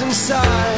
inside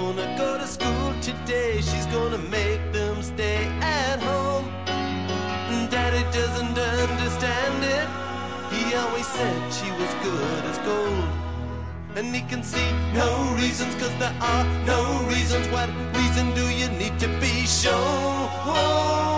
gonna go to school today. She's gonna make them stay at home. Daddy doesn't understand it. He always said she was good as gold. And he can see no reasons, cause there are no reasons. What reason do you need to be shown? Whoa.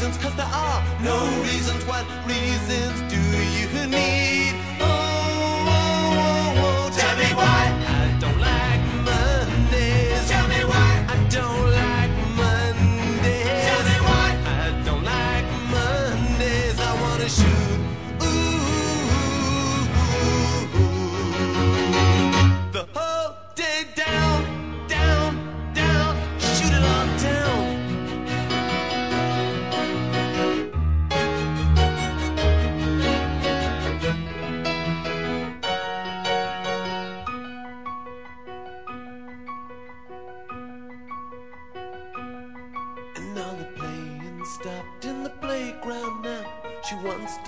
reasons, cause there are no reasons. What reasons do you need?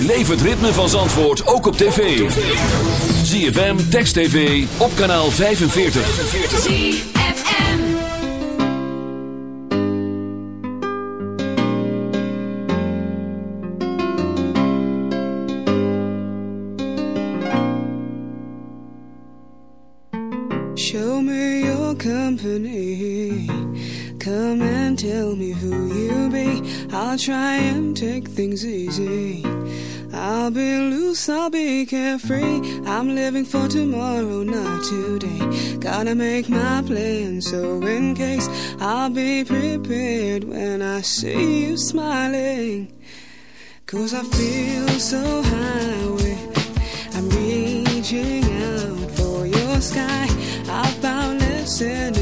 Beleef het ritme van Zandvoort ook op tv. ZFM, Text TV, op kanaal 45. ZFM Show me your company Come and tell me who you be I'll try and take things easy I'll be carefree. I'm living for tomorrow, not today. Gotta make my plan, so in case I'll be prepared when I see you smiling. Cause I feel so high, I'm reaching out for your sky. I've boundless energies,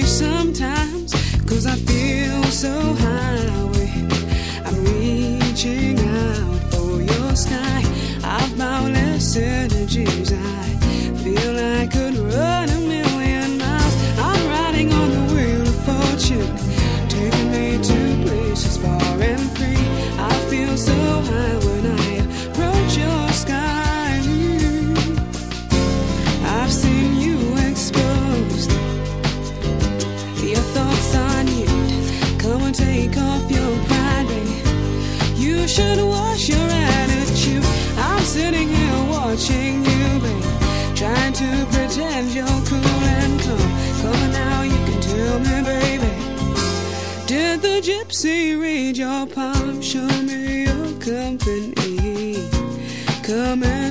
sometimes. Cause I feel so high I'm reaching out for your sky. I've boundless energies. I feel I could run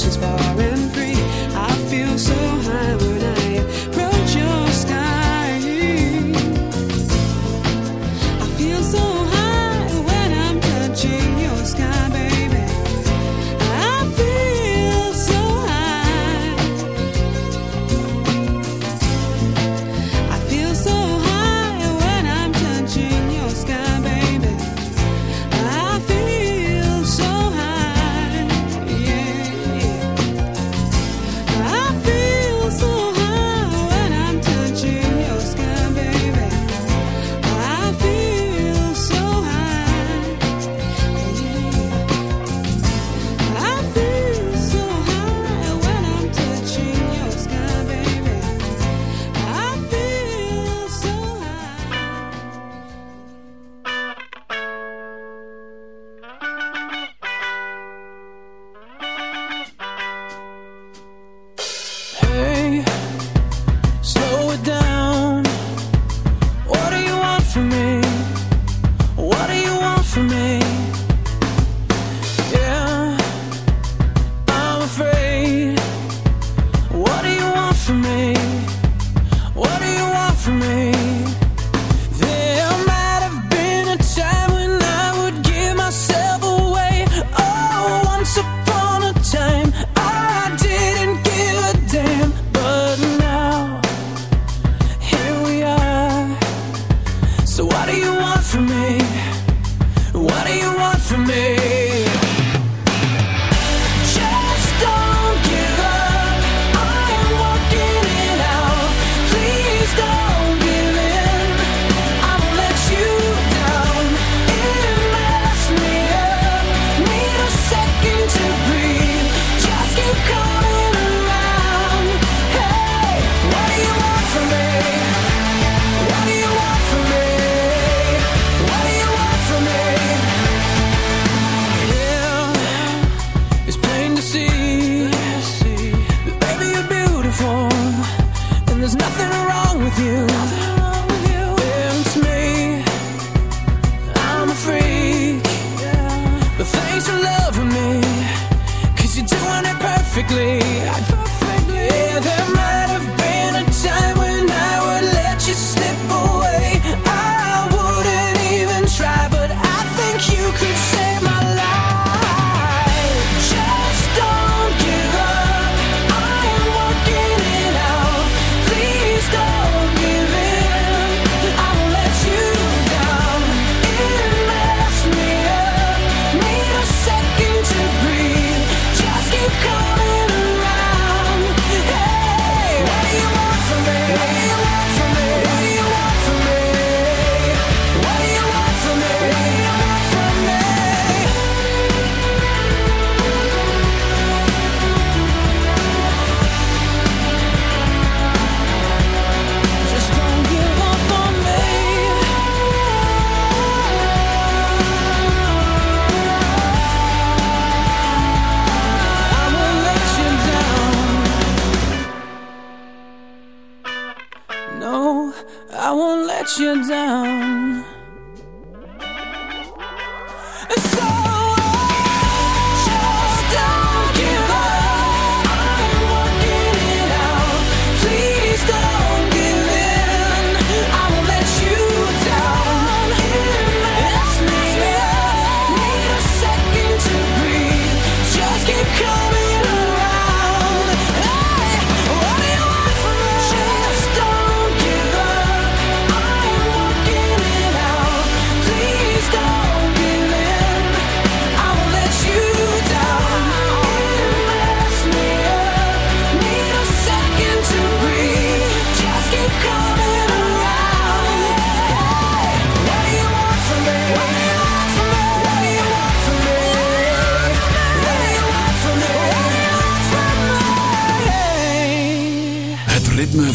places far and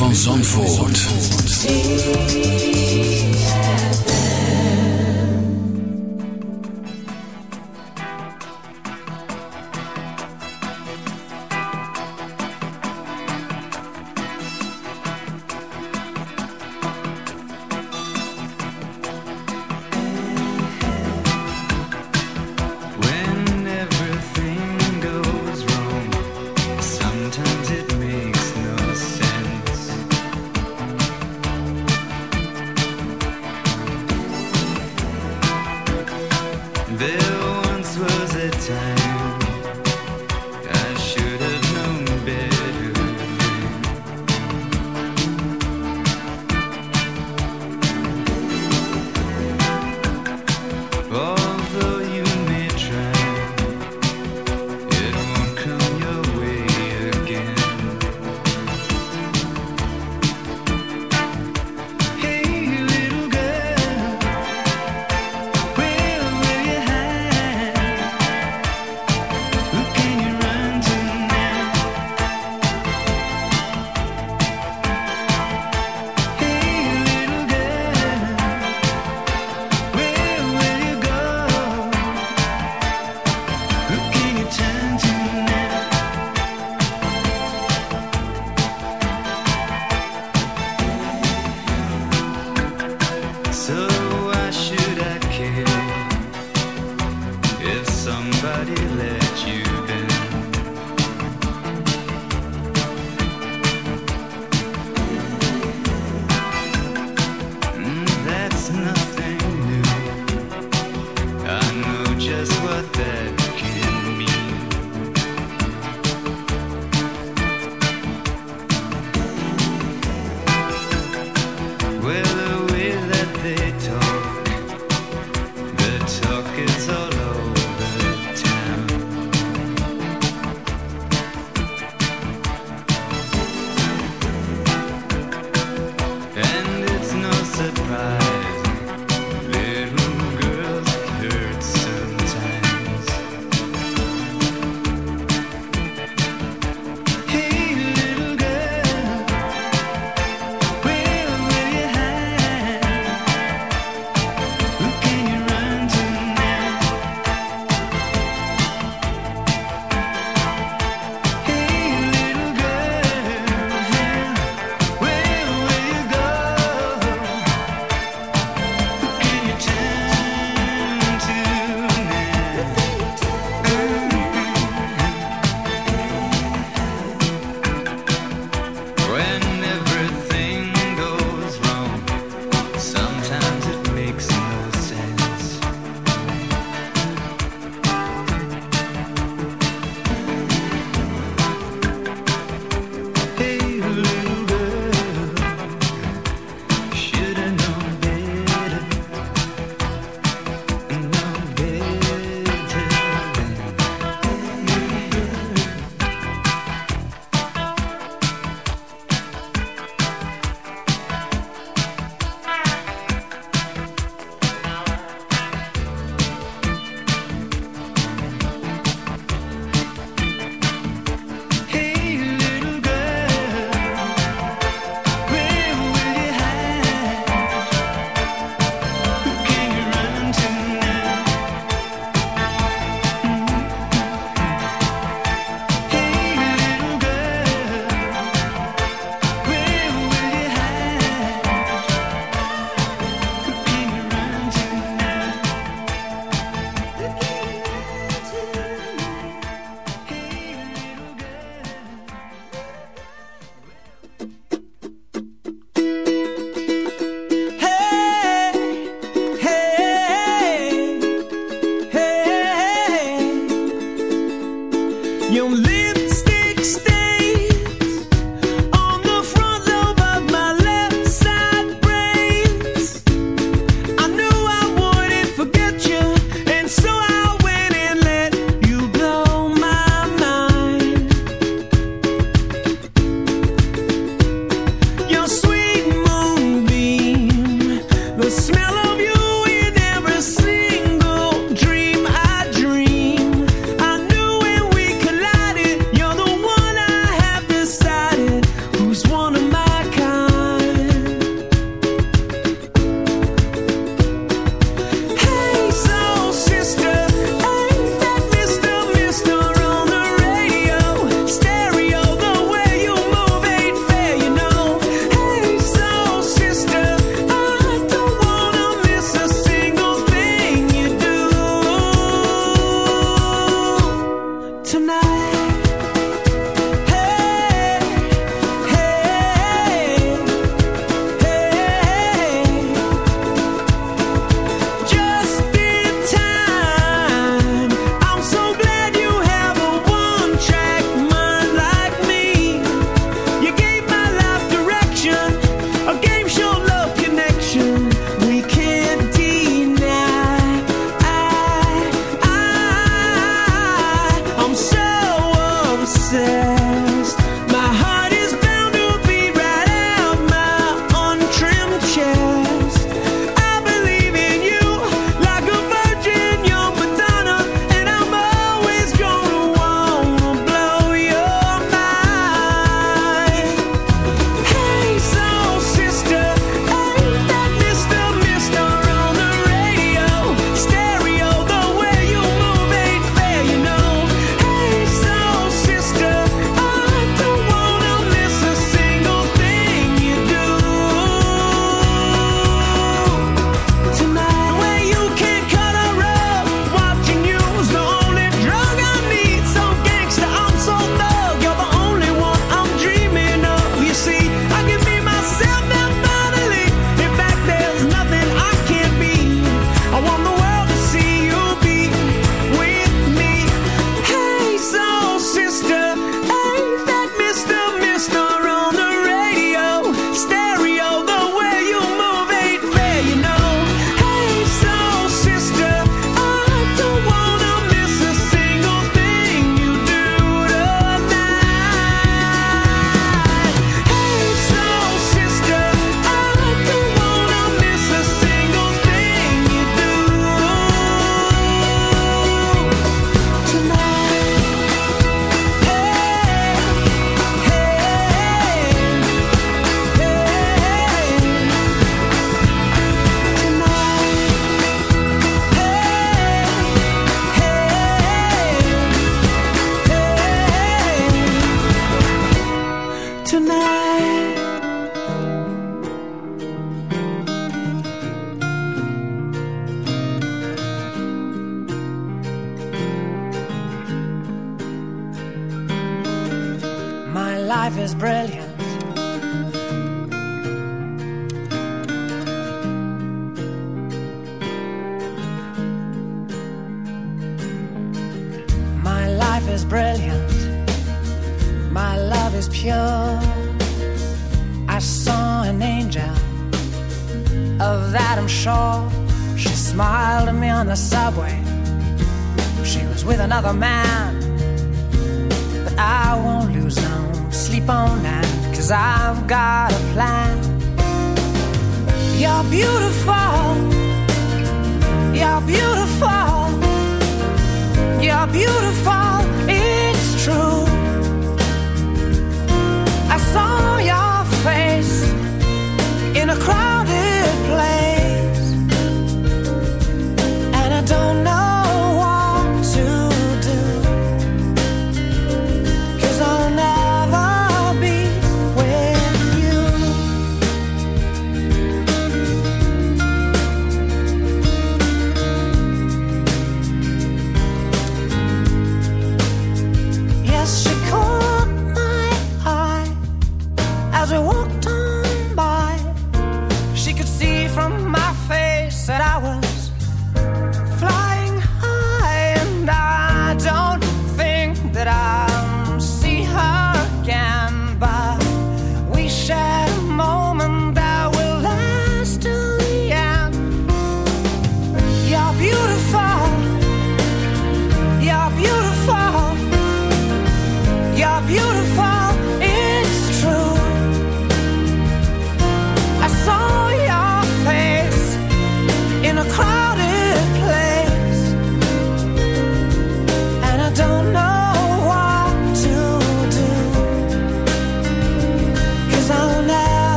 van Zandvoort.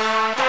Yeah.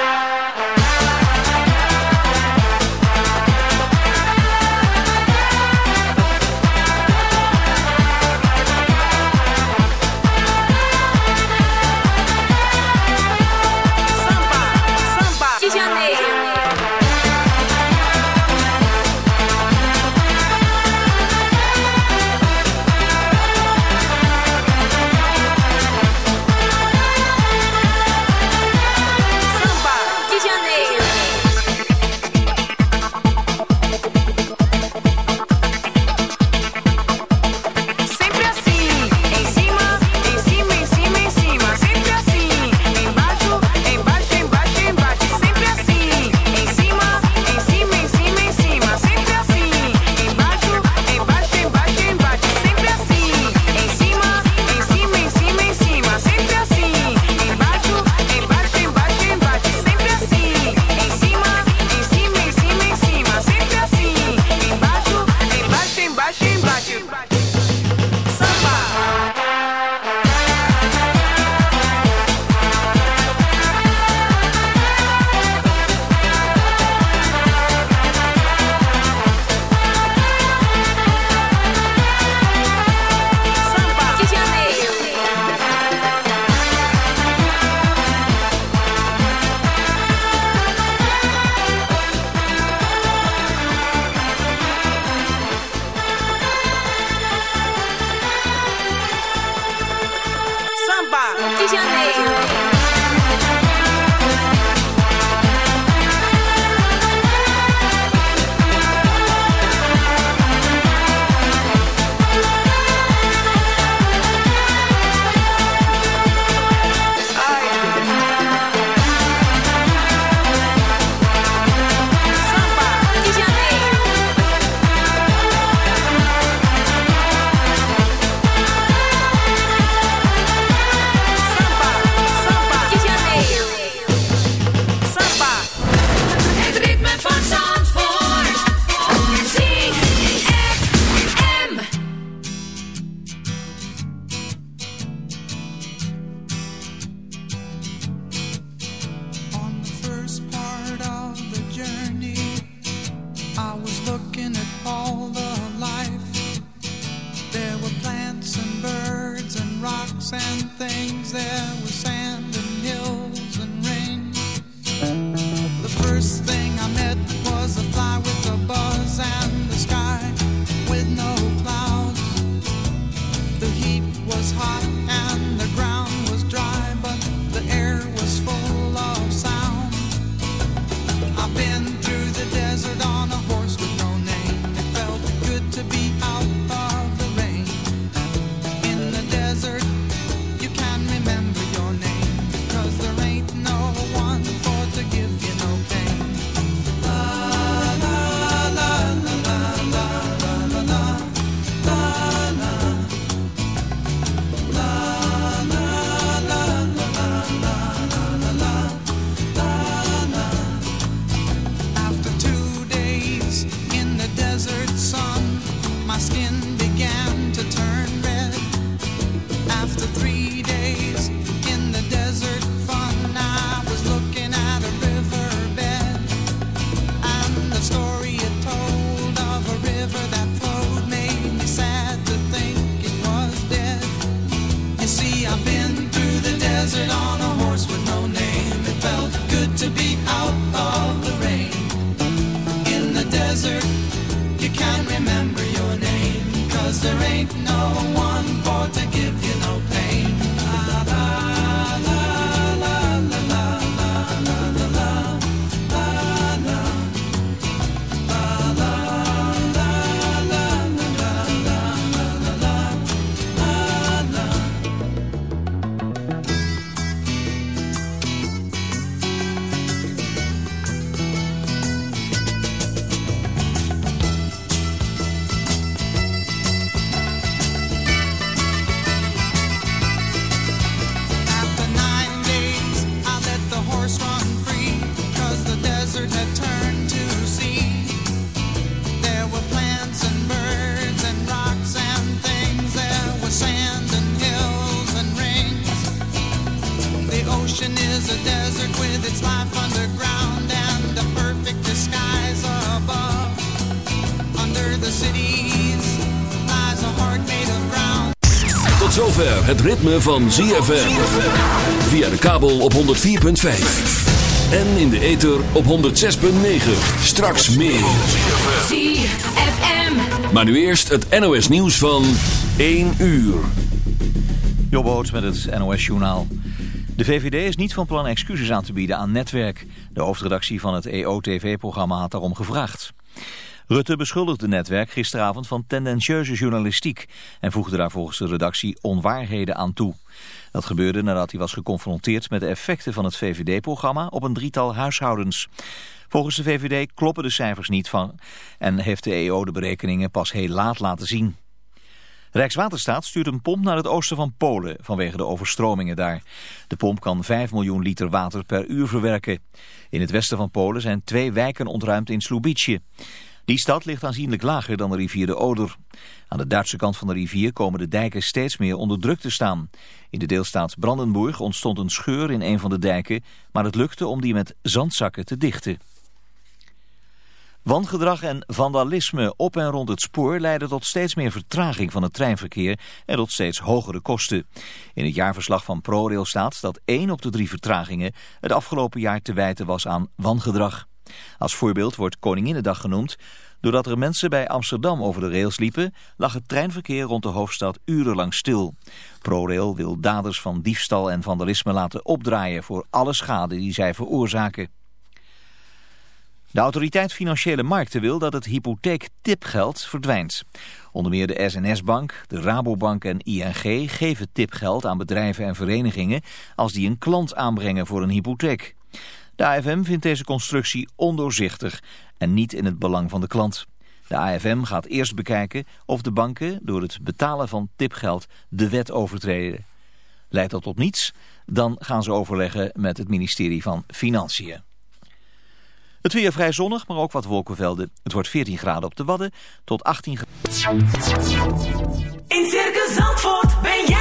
Het ritme van ZFM. Via de kabel op 104.5. En in de ether op 106.9. Straks meer. ZFM. Maar nu eerst het NOS nieuws van 1 uur. Jobboot met het NOS-journaal. De VVD is niet van plan excuses aan te bieden aan Netwerk. De hoofdredactie van het EO-TV-programma had daarom gevraagd. Rutte beschuldigde Netwerk gisteravond van tendentieuze journalistiek... en voegde daar volgens de redactie onwaarheden aan toe. Dat gebeurde nadat hij was geconfronteerd met de effecten van het VVD-programma... op een drietal huishoudens. Volgens de VVD kloppen de cijfers niet van... en heeft de EO de berekeningen pas heel laat laten zien. Rijkswaterstaat stuurt een pomp naar het oosten van Polen vanwege de overstromingen daar. De pomp kan 5 miljoen liter water per uur verwerken. In het westen van Polen zijn twee wijken ontruimd in Slubice. Die stad ligt aanzienlijk lager dan de rivier de Oder. Aan de Duitse kant van de rivier komen de dijken steeds meer onder druk te staan. In de deelstaat Brandenburg ontstond een scheur in een van de dijken, maar het lukte om die met zandzakken te dichten. Wangedrag en vandalisme op en rond het spoor leiden tot steeds meer vertraging van het treinverkeer en tot steeds hogere kosten. In het jaarverslag van ProRail staat dat 1 op de drie vertragingen het afgelopen jaar te wijten was aan wangedrag. Als voorbeeld wordt Koninginnedag genoemd. Doordat er mensen bij Amsterdam over de rails liepen, lag het treinverkeer rond de hoofdstad urenlang stil. ProRail wil daders van diefstal en vandalisme laten opdraaien voor alle schade die zij veroorzaken. De autoriteit Financiële Markten wil dat het hypotheektipgeld verdwijnt. Onder meer de SNS-bank, de Rabobank en ING geven tipgeld aan bedrijven en verenigingen als die een klant aanbrengen voor een hypotheek. De AFM vindt deze constructie ondoorzichtig en niet in het belang van de klant. De AFM gaat eerst bekijken of de banken door het betalen van tipgeld de wet overtreden. Leidt dat tot niets, dan gaan ze overleggen met het ministerie van Financiën. Het weer vrij zonnig, maar ook wat wolkenvelden. Het wordt 14 graden op de Wadden tot 18 graden. In Circus Zandvoort ben jij.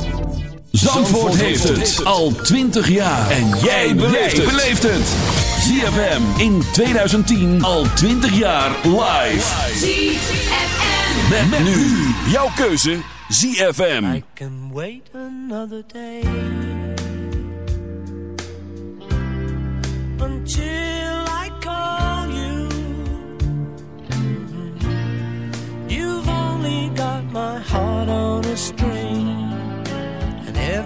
Zandvoort heeft het al 20 jaar. En jij beleeft het. ZFM in 2010 al 20 jaar live. ZFM. Met, met nu jouw keuze ZFM. I can wait another day until I call you. You've only got my heart on a string